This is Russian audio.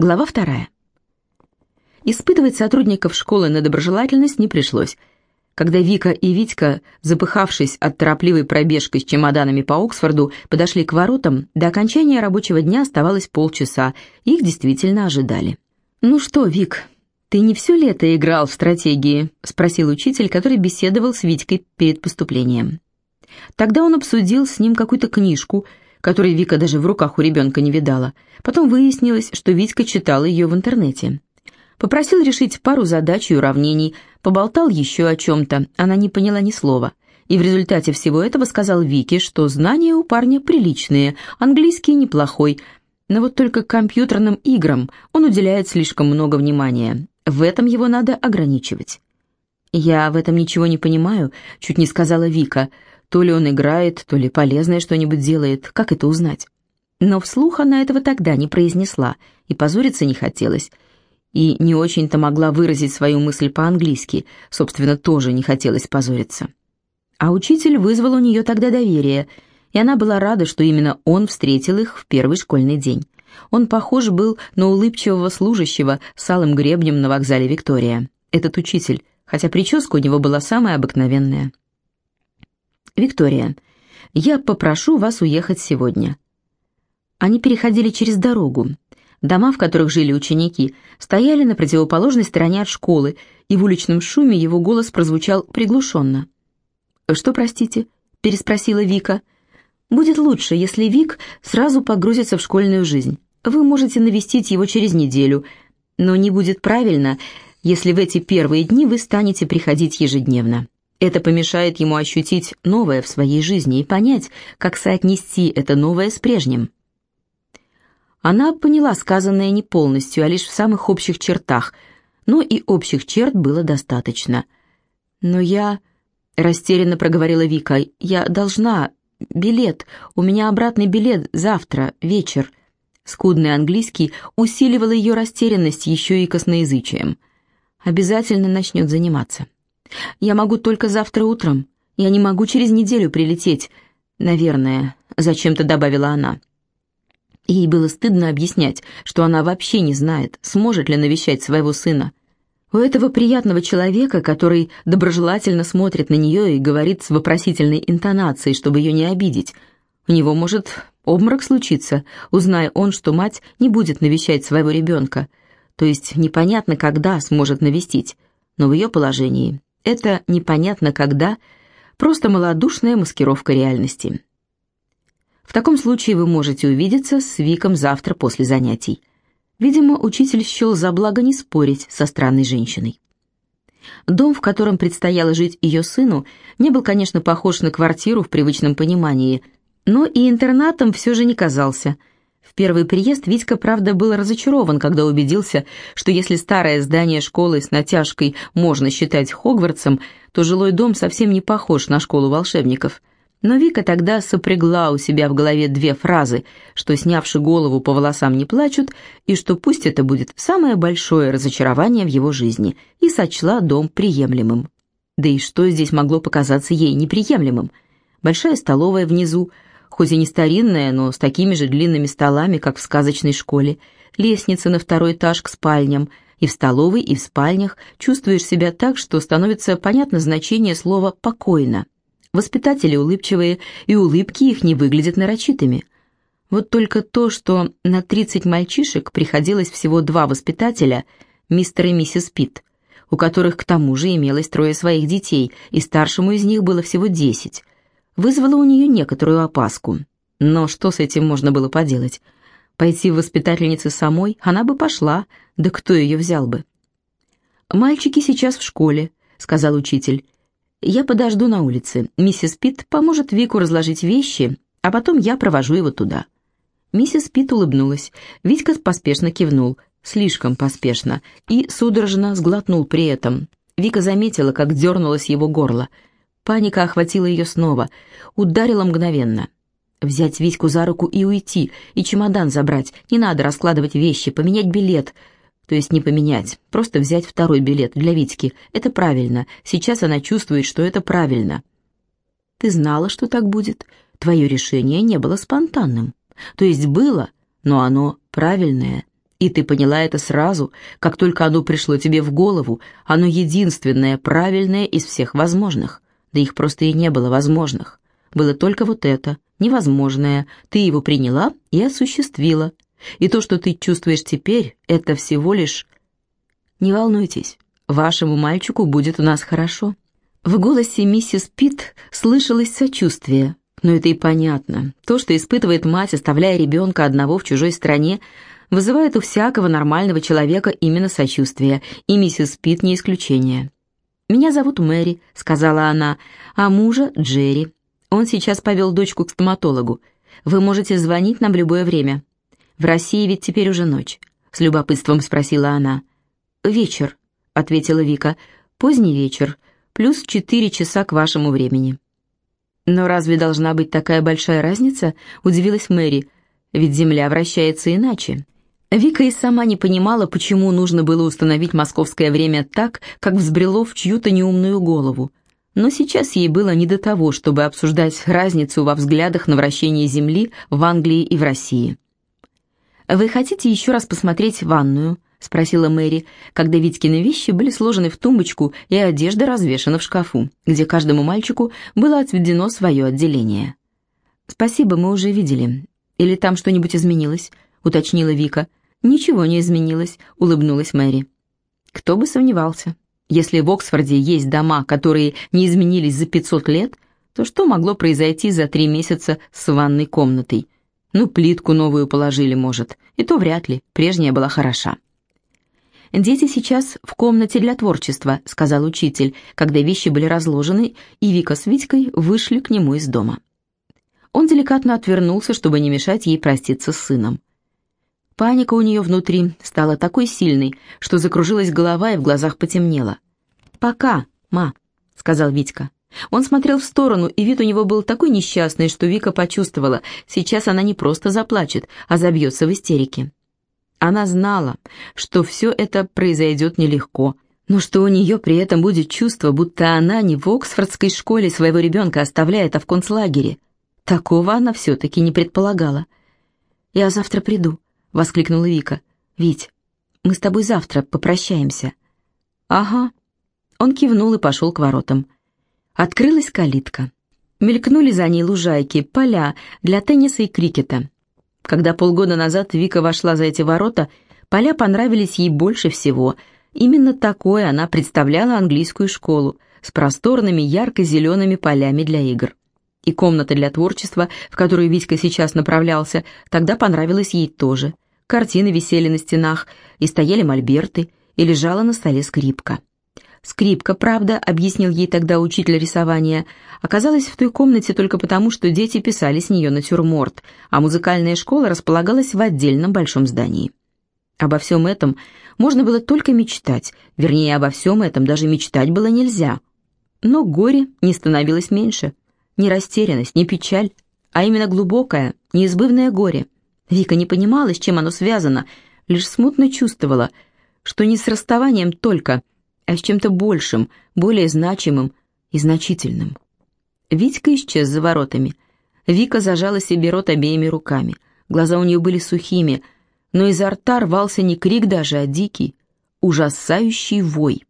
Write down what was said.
Глава вторая. Испытывать сотрудников школы на доброжелательность не пришлось. Когда Вика и Витька, запыхавшись от торопливой пробежки с чемоданами по Оксфорду, подошли к воротам, до окончания рабочего дня оставалось полчаса, их действительно ожидали. «Ну что, Вик, ты не все лето играл в стратегии?» — спросил учитель, который беседовал с Витькой перед поступлением. Тогда он обсудил с ним какую-то книжку, которую Вика даже в руках у ребенка не видала. Потом выяснилось, что Витька читал ее в интернете. Попросил решить пару задач и уравнений, поболтал еще о чем-то, она не поняла ни слова. И в результате всего этого сказал Вике, что знания у парня приличные, английский неплохой, но вот только компьютерным играм он уделяет слишком много внимания. В этом его надо ограничивать. «Я в этом ничего не понимаю», — чуть не сказала Вика. «То ли он играет, то ли полезное что-нибудь делает. Как это узнать?» Но вслух она этого тогда не произнесла, и позориться не хотелось и не очень-то могла выразить свою мысль по-английски, собственно, тоже не хотелось позориться. А учитель вызвал у нее тогда доверие, и она была рада, что именно он встретил их в первый школьный день. Он похож был на улыбчивого служащего с алым гребнем на вокзале Виктория. Этот учитель, хотя прическа у него была самая обыкновенная. «Виктория, я попрошу вас уехать сегодня». Они переходили через дорогу, Дома, в которых жили ученики, стояли на противоположной стороне от школы, и в уличном шуме его голос прозвучал приглушенно. «Что, простите?» – переспросила Вика. «Будет лучше, если Вик сразу погрузится в школьную жизнь. Вы можете навестить его через неделю, но не будет правильно, если в эти первые дни вы станете приходить ежедневно. Это помешает ему ощутить новое в своей жизни и понять, как соотнести это новое с прежним». Она поняла сказанное не полностью, а лишь в самых общих чертах, но и общих черт было достаточно. «Но я...» — растерянно проговорила Вика. «Я должна... Билет. У меня обратный билет завтра, вечер». Скудный английский усиливал ее растерянность еще и косноязычием. «Обязательно начнет заниматься. Я могу только завтра утром. Я не могу через неделю прилететь. Наверное», — зачем-то добавила она. Ей было стыдно объяснять, что она вообще не знает, сможет ли навещать своего сына. У этого приятного человека, который доброжелательно смотрит на нее и говорит с вопросительной интонацией, чтобы ее не обидеть, у него может обморок случиться, узная он, что мать не будет навещать своего ребенка, то есть непонятно, когда сможет навестить, но в ее положении это непонятно когда, просто малодушная маскировка реальности. В таком случае вы можете увидеться с Виком завтра после занятий. Видимо, учитель счел за благо не спорить со странной женщиной. Дом, в котором предстояло жить ее сыну, не был, конечно, похож на квартиру в привычном понимании, но и интернатом все же не казался. В первый приезд Витька, правда, был разочарован, когда убедился, что если старое здание школы с натяжкой можно считать Хогвартсом, то жилой дом совсем не похож на школу волшебников – но Вика тогда сопрягла у себя в голове две фразы, что снявши голову по волосам не плачут, и что пусть это будет самое большое разочарование в его жизни, и сочла дом приемлемым. Да и что здесь могло показаться ей неприемлемым? Большая столовая внизу, хоть и не старинная, но с такими же длинными столами, как в сказочной школе, лестница на второй этаж к спальням, и в столовой, и в спальнях чувствуешь себя так, что становится понятно значение слова «покойно». Воспитатели улыбчивые, и улыбки их не выглядят нарочитыми. Вот только то, что на 30 мальчишек приходилось всего два воспитателя, мистер и миссис Питт, у которых к тому же имелось трое своих детей, и старшему из них было всего 10, вызвало у нее некоторую опаску. Но что с этим можно было поделать? Пойти в воспитательницы самой она бы пошла, да кто ее взял бы? «Мальчики сейчас в школе», — сказал учитель. Я подожду на улице. Миссис Питт поможет Вику разложить вещи, а потом я провожу его туда». Миссис Питт улыбнулась. Витька поспешно кивнул, слишком поспешно, и судорожно сглотнул при этом. Вика заметила, как дернулось его горло. Паника охватила ее снова, ударила мгновенно. Взять Витьку за руку и уйти, и чемодан забрать. Не надо раскладывать вещи, поменять билет — то есть не поменять, просто взять второй билет для Витьки. Это правильно. Сейчас она чувствует, что это правильно. Ты знала, что так будет. Твое решение не было спонтанным. То есть было, но оно правильное. И ты поняла это сразу, как только оно пришло тебе в голову, оно единственное, правильное из всех возможных. Да их просто и не было возможных. Было только вот это, невозможное. Ты его приняла и осуществила. И то, что ты чувствуешь теперь, это всего лишь... Не волнуйтесь, вашему мальчику будет у нас хорошо. В голосе миссис Питт слышалось сочувствие, но это и понятно. То, что испытывает мать, оставляя ребенка одного в чужой стране, вызывает у всякого нормального человека именно сочувствие, и миссис Питт не исключение. «Меня зовут Мэри», — сказала она, — «а мужа Джерри. Он сейчас повел дочку к стоматологу. Вы можете звонить нам в любое время. В России ведь теперь уже ночь», — с любопытством спросила она. «Вечер», — ответила Вика, — «поздний вечер, плюс четыре часа к вашему времени». «Но разве должна быть такая большая разница?» — удивилась Мэри. «Ведь Земля вращается иначе». Вика и сама не понимала, почему нужно было установить московское время так, как взбрело в чью-то неумную голову. Но сейчас ей было не до того, чтобы обсуждать разницу во взглядах на вращение Земли в Англии и в России. «Вы хотите еще раз посмотреть ванную?» — спросила Мэри, когда Витькины вещи были сложены в тумбочку и одежда развешана в шкафу, где каждому мальчику было отведено свое отделение. «Спасибо, мы уже видели. Или там что-нибудь изменилось?» — уточнила Вика. «Ничего не изменилось», — улыбнулась Мэри. «Кто бы сомневался. Если в Оксфорде есть дома, которые не изменились за 500 лет, то что могло произойти за три месяца с ванной комнатой? Ну, плитку новую положили, может, и то вряд ли, прежняя была хороша». «Дети сейчас в комнате для творчества», — сказал учитель, когда вещи были разложены, и Вика с Витькой вышли к нему из дома. Он деликатно отвернулся, чтобы не мешать ей проститься с сыном. Паника у нее внутри стала такой сильной, что закружилась голова и в глазах потемнело. «Пока, ма», — сказал Витька. Он смотрел в сторону, и вид у него был такой несчастный, что Вика почувствовала, сейчас она не просто заплачет, а забьется в истерике. Она знала, что все это произойдет нелегко, но что у нее при этом будет чувство, будто она не в Оксфордской школе своего ребенка оставляет, а в концлагере. Такого она все-таки не предполагала. «Я завтра приду», воскликнула Вика. «Вить, мы с тобой завтра попрощаемся». «Ага». Он кивнул и пошел к воротам. Открылась калитка. Мелькнули за ней лужайки, поля для тенниса и крикета. Когда полгода назад Вика вошла за эти ворота, поля понравились ей больше всего. Именно такое она представляла английскую школу, с просторными ярко-зелеными полями для игр. И комната для творчества, в которую Витька сейчас направлялся, тогда понравилась ей тоже – Картины висели на стенах, и стояли мольберты, и лежала на столе скрипка. Скрипка, правда, объяснил ей тогда учитель рисования, оказалась в той комнате только потому, что дети писали с нее натюрморт, а музыкальная школа располагалась в отдельном большом здании. Обо всем этом можно было только мечтать, вернее, обо всем этом даже мечтать было нельзя. Но горе не становилось меньше, ни растерянность, ни печаль, а именно глубокое, неизбывное горе – Вика не понимала, с чем оно связано, лишь смутно чувствовала, что не с расставанием только, а с чем-то большим, более значимым и значительным. Витька исчез за воротами. Вика зажала себе рот обеими руками. Глаза у нее были сухими, но изо рта рвался не крик даже, а дикий, ужасающий вой.